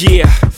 Yeah